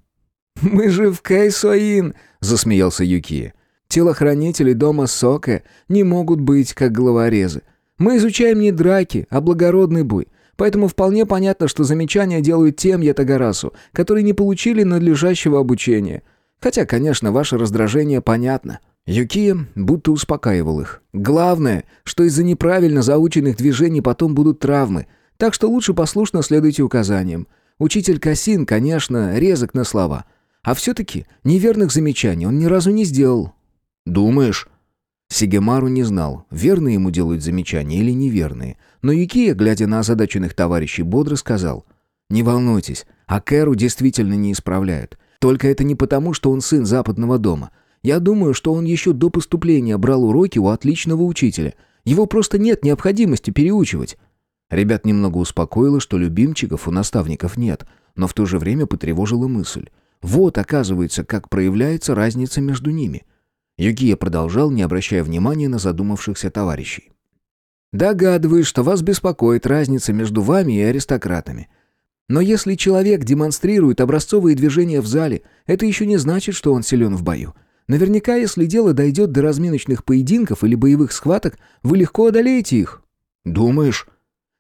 «Мы же в Кайсоин», — засмеялся Юкия. «Телохранители дома Сока не могут быть как головорезы. Мы изучаем не драки, а благородный бой. Поэтому вполне понятно, что замечания делают тем Ятагарасу, которые не получили надлежащего обучения. Хотя, конечно, ваше раздражение понятно». Юкия будто успокаивал их. «Главное, что из-за неправильно заученных движений потом будут травмы. Так что лучше послушно следуйте указаниям. Учитель Касин, конечно, резок на слова. А все-таки неверных замечаний он ни разу не сделал. «Думаешь?» Сигемару не знал, верные ему делают замечания или неверные. Но Юкия, глядя на озадаченных товарищей, бодро сказал. «Не волнуйтесь, а Кэру действительно не исправляют. Только это не потому, что он сын западного дома. Я думаю, что он еще до поступления брал уроки у отличного учителя. Его просто нет необходимости переучивать. Ребят немного успокоило, что любимчиков у наставников нет, но в то же время потревожила мысль. Вот, оказывается, как проявляется разница между ними. Юкия продолжал, не обращая внимания на задумавшихся товарищей. «Догадываюсь, что вас беспокоит разница между вами и аристократами. Но если человек демонстрирует образцовые движения в зале, это еще не значит, что он силен в бою. Наверняка, если дело дойдет до разминочных поединков или боевых схваток, вы легко одолеете их». «Думаешь?»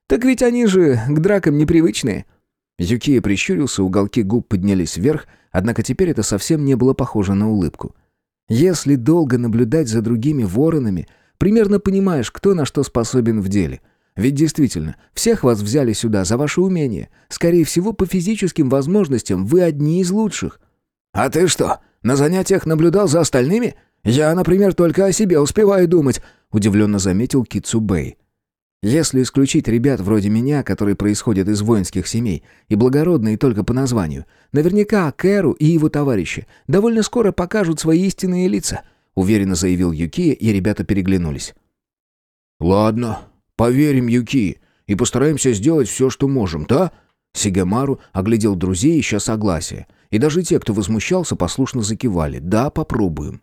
«Так ведь они же к дракам непривычные». Юкия прищурился, уголки губ поднялись вверх, однако теперь это совсем не было похоже на улыбку. «Если долго наблюдать за другими воронами, примерно понимаешь, кто на что способен в деле. Ведь действительно, всех вас взяли сюда за ваше умение. Скорее всего, по физическим возможностям вы одни из лучших». «А ты что, на занятиях наблюдал за остальными? Я, например, только о себе успеваю думать», — удивленно заметил Китсубэй. Если исключить ребят вроде меня, которые происходят из воинских семей и благородные только по названию, наверняка Кэру и его товарищи довольно скоро покажут свои истинные лица, уверенно заявил Юки, и ребята переглянулись. Ладно, поверим Юки и постараемся сделать все, что можем, да? Сигамару оглядел друзей, ища согласия, и даже те, кто возмущался, послушно закивали. Да, попробуем.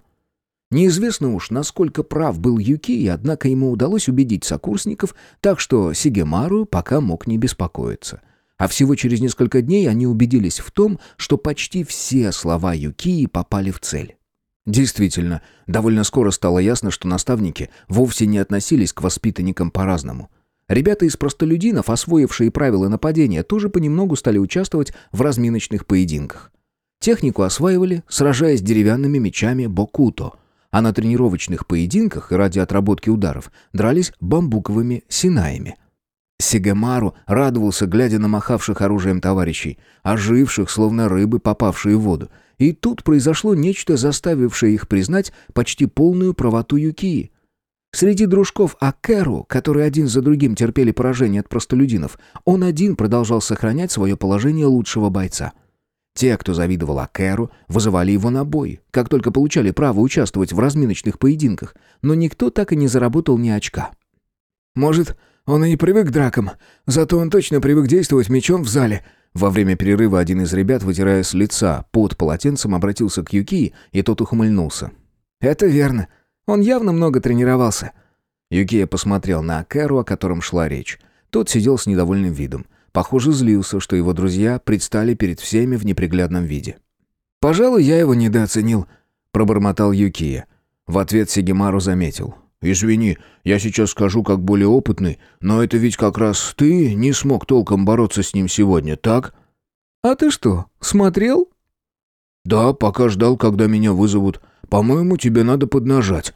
Неизвестно уж, насколько прав был Юки, однако ему удалось убедить сокурсников, так что Сигемару пока мог не беспокоиться. А всего через несколько дней они убедились в том, что почти все слова Юкии попали в цель. Действительно, довольно скоро стало ясно, что наставники вовсе не относились к воспитанникам по-разному. Ребята из простолюдинов, освоившие правила нападения, тоже понемногу стали участвовать в разминочных поединках. Технику осваивали, сражаясь деревянными мечами бокуто – а на тренировочных поединках ради отработки ударов дрались бамбуковыми синаями. Сигемару радовался, глядя на махавших оружием товарищей, оживших, словно рыбы, попавшие в воду. И тут произошло нечто, заставившее их признать почти полную правоту Юкии. Среди дружков Акеру, которые один за другим терпели поражение от простолюдинов, он один продолжал сохранять свое положение лучшего бойца — те, кто завидовал Акеру, вызывали его на бой, как только получали право участвовать в разминочных поединках, но никто так и не заработал ни очка. «Может, он и не привык к дракам, зато он точно привык действовать мечом в зале», во время перерыва один из ребят, вытирая с лица под полотенцем, обратился к Юки, и тот ухмыльнулся. «Это верно. Он явно много тренировался». Юкия посмотрел на Акеру, о котором шла речь. Тот сидел с недовольным видом. Похоже, злился, что его друзья предстали перед всеми в неприглядном виде. «Пожалуй, я его недооценил», — пробормотал Юкия. В ответ Сигемару заметил. «Извини, я сейчас скажу как более опытный, но это ведь как раз ты не смог толком бороться с ним сегодня, так?» «А ты что, смотрел?» «Да, пока ждал, когда меня вызовут. По-моему, тебе надо поднажать».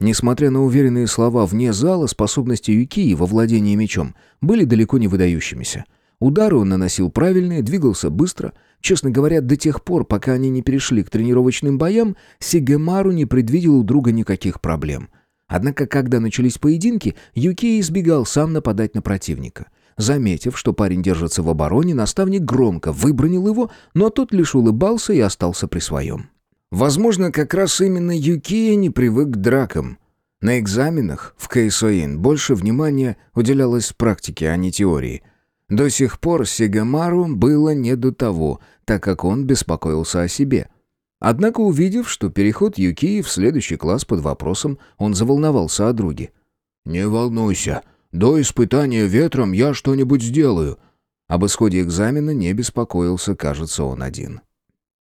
Несмотря на уверенные слова вне зала, способности Юкии во владении мечом были далеко не выдающимися. Удары он наносил правильные, двигался быстро. Честно говоря, до тех пор, пока они не перешли к тренировочным боям, Сигемару не предвидел у друга никаких проблем. Однако, когда начались поединки, Юкия избегал сам нападать на противника. Заметив, что парень держится в обороне, наставник громко выбронил его, но тот лишь улыбался и остался при своем. Возможно, как раз именно Юкия не привык к дракам. На экзаменах в Кейсоин больше внимания уделялось практике, а не теории. До сих пор Сигамару было не до того, так как он беспокоился о себе. Однако, увидев, что переход Юкии в следующий класс под вопросом, он заволновался о друге. «Не волнуйся, до испытания ветром я что-нибудь сделаю». Об исходе экзамена не беспокоился, кажется, он один.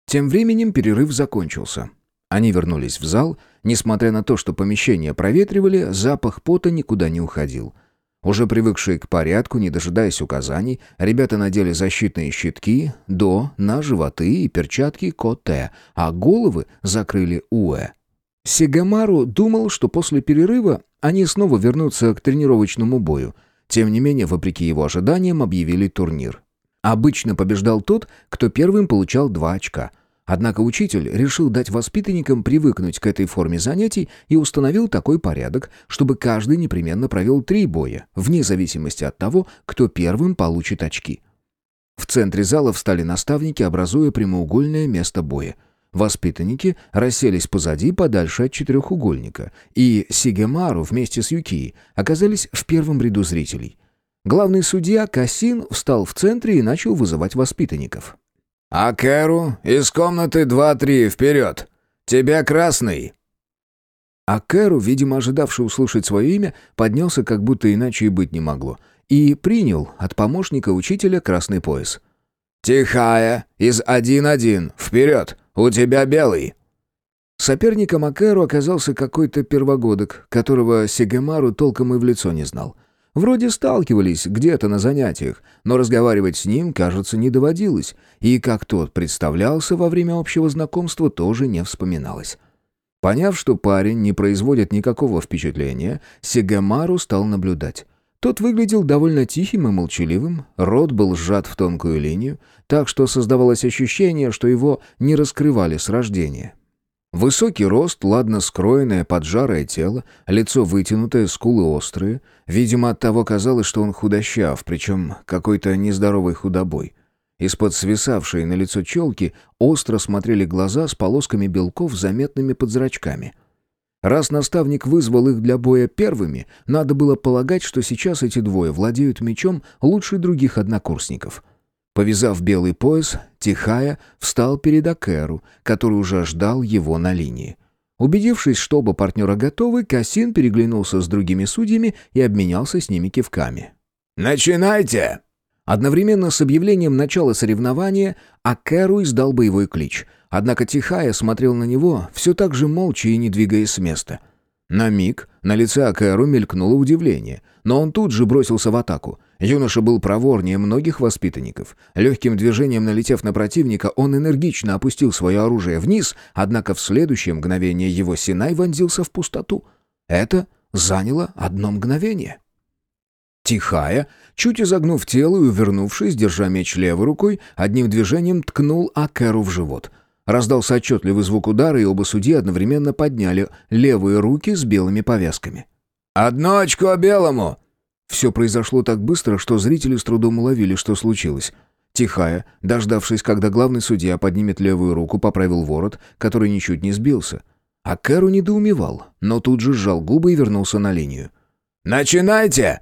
Тем временем перерыв закончился. Они вернулись в зал. Несмотря на то, что помещение проветривали, запах пота никуда не уходил. Уже привыкшие к порядку, не дожидаясь указаний, ребята надели защитные щитки до на животы и перчатки коте, а головы закрыли уэ. Сигамару думал, что после перерыва они снова вернутся к тренировочному бою. Тем не менее, вопреки его ожиданиям, объявили турнир. Обычно побеждал тот, кто первым получал два очка. Однако учитель решил дать воспитанникам привыкнуть к этой форме занятий и установил такой порядок, чтобы каждый непременно провел три боя, вне зависимости от того, кто первым получит очки. В центре зала встали наставники, образуя прямоугольное место боя. Воспитанники расселись позади, подальше от четырехугольника, и Сигемару вместе с Юки оказались в первом ряду зрителей. Главный судья Касин встал в центре и начал вызывать воспитанников. «Акеру, из комнаты 2-3, вперед! Тебя красный!» Акеру, видимо, ожидавший услышать свое имя, поднялся, как будто иначе и быть не могло, и принял от помощника учителя красный пояс. «Тихая, из 1-1, вперед! У тебя белый!» Соперником Акеру оказался какой-то первогодок, которого Сегемару толком и в лицо не знал. Вроде сталкивались где-то на занятиях, но разговаривать с ним, кажется, не доводилось, и как тот представлялся во время общего знакомства, тоже не вспоминалось. Поняв, что парень не производит никакого впечатления, Сегамару стал наблюдать. Тот выглядел довольно тихим и молчаливым, рот был сжат в тонкую линию, так что создавалось ощущение, что его не раскрывали с рождения. Высокий рост, ладно скроенное, поджарое тело, лицо вытянутое, скулы острые. Видимо, от того казалось, что он худощав, причем какой-то нездоровой худобой. Из-под свисавшей на лицо челки остро смотрели глаза с полосками белков, заметными под зрачками. Раз наставник вызвал их для боя первыми, надо было полагать, что сейчас эти двое владеют мечом лучше других однокурсников — Повязав белый пояс, Тихая встал перед Акеру, который уже ждал его на линии. Убедившись, что оба партнера готовы, Касин переглянулся с другими судьями и обменялся с ними кивками. «Начинайте!» Одновременно с объявлением начала соревнования Акеру издал боевой клич. Однако Тихая смотрел на него, все так же молча и не двигаясь с места. На миг на лице Акеру мелькнуло удивление, но он тут же бросился в атаку. Юноша был проворнее многих воспитанников. Легким движением налетев на противника, он энергично опустил свое оружие вниз, однако в следующее мгновение его Синай вонзился в пустоту. Это заняло одно мгновение. Тихая, чуть изогнув тело и увернувшись, держа меч левой рукой, одним движением ткнул Акеру в живот. Раздался отчетливый звук удара, и оба судьи одновременно подняли левые руки с белыми повязками. «Одно очко белому!» Все произошло так быстро, что зрители с трудом уловили, что случилось. Тихая, дождавшись, когда главный судья поднимет левую руку, поправил ворот, который ничуть не сбился. А Кэру недоумевал, но тут же сжал губы и вернулся на линию. «Начинайте!»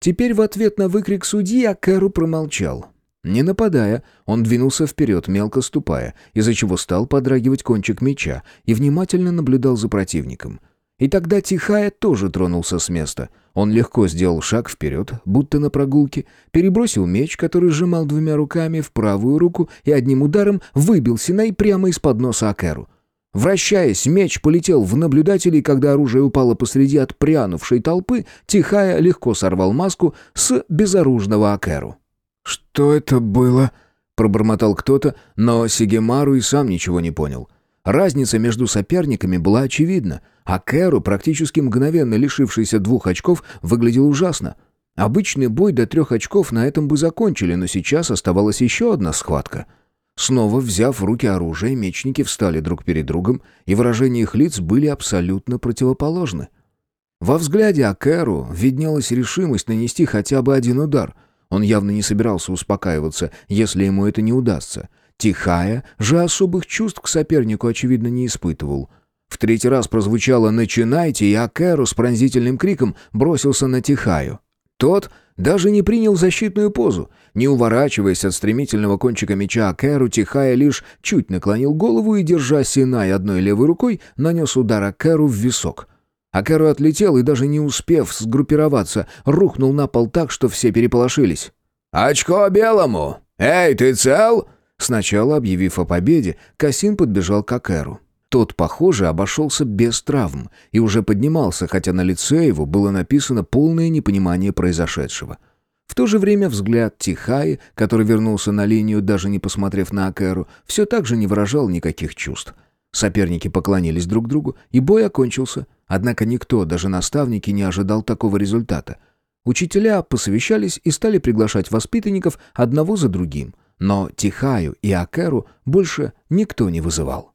Теперь в ответ на выкрик судьи Акеру промолчал. Не нападая, он двинулся вперед, мелко ступая, из-за чего стал подрагивать кончик меча и внимательно наблюдал за противником. И тогда Тихая тоже тронулся с места — он легко сделал шаг вперед, будто на прогулке, перебросил меч, который сжимал двумя руками, в правую руку и одним ударом выбил Синай прямо из-под носа Акеру. Вращаясь, меч полетел в наблюдателей, когда оружие упало посреди отпрянувшей толпы, Тихая легко сорвал маску с безоружного Акеру. «Что это было?» — пробормотал кто-то, но Сигемару и сам ничего не понял. Разница между соперниками была очевидна, а Кэру, практически мгновенно лишившийся двух очков, выглядел ужасно. Обычный бой до трех очков на этом бы закончили, но сейчас оставалась еще одна схватка. Снова взяв в руки оружие, мечники встали друг перед другом, и выражения их лиц были абсолютно противоположны. Во взгляде Акеру виднелась решимость нанести хотя бы один удар. Он явно не собирался успокаиваться, если ему это не удастся — Тихая же особых чувств к сопернику, очевидно, не испытывал. В третий раз прозвучало «начинайте», и Акеру с пронзительным криком бросился на Тихаю. Тот даже не принял защитную позу. Не уворачиваясь от стремительного кончика меча Акеру, Тихая лишь чуть наклонил голову и, держа Синай одной левой рукой, нанес удар Акеру в висок. Акеру отлетел и, даже не успев сгруппироваться, рухнул на пол так, что все переполошились. «Очко белому! Эй, ты цел?» Сначала, объявив о победе, Касин подбежал к Акеру. Тот, похоже, обошелся без травм и уже поднимался, хотя на лице его было написано полное непонимание произошедшего. В то же время взгляд Тихаи, который вернулся на линию, даже не посмотрев на Акеру, все так же не выражал никаких чувств. Соперники поклонились друг другу, и бой окончился. Однако никто, даже наставники, не ожидал такого результата. Учителя посовещались и стали приглашать воспитанников одного за другим. Но Тихаю и Акеру больше никто не вызывал.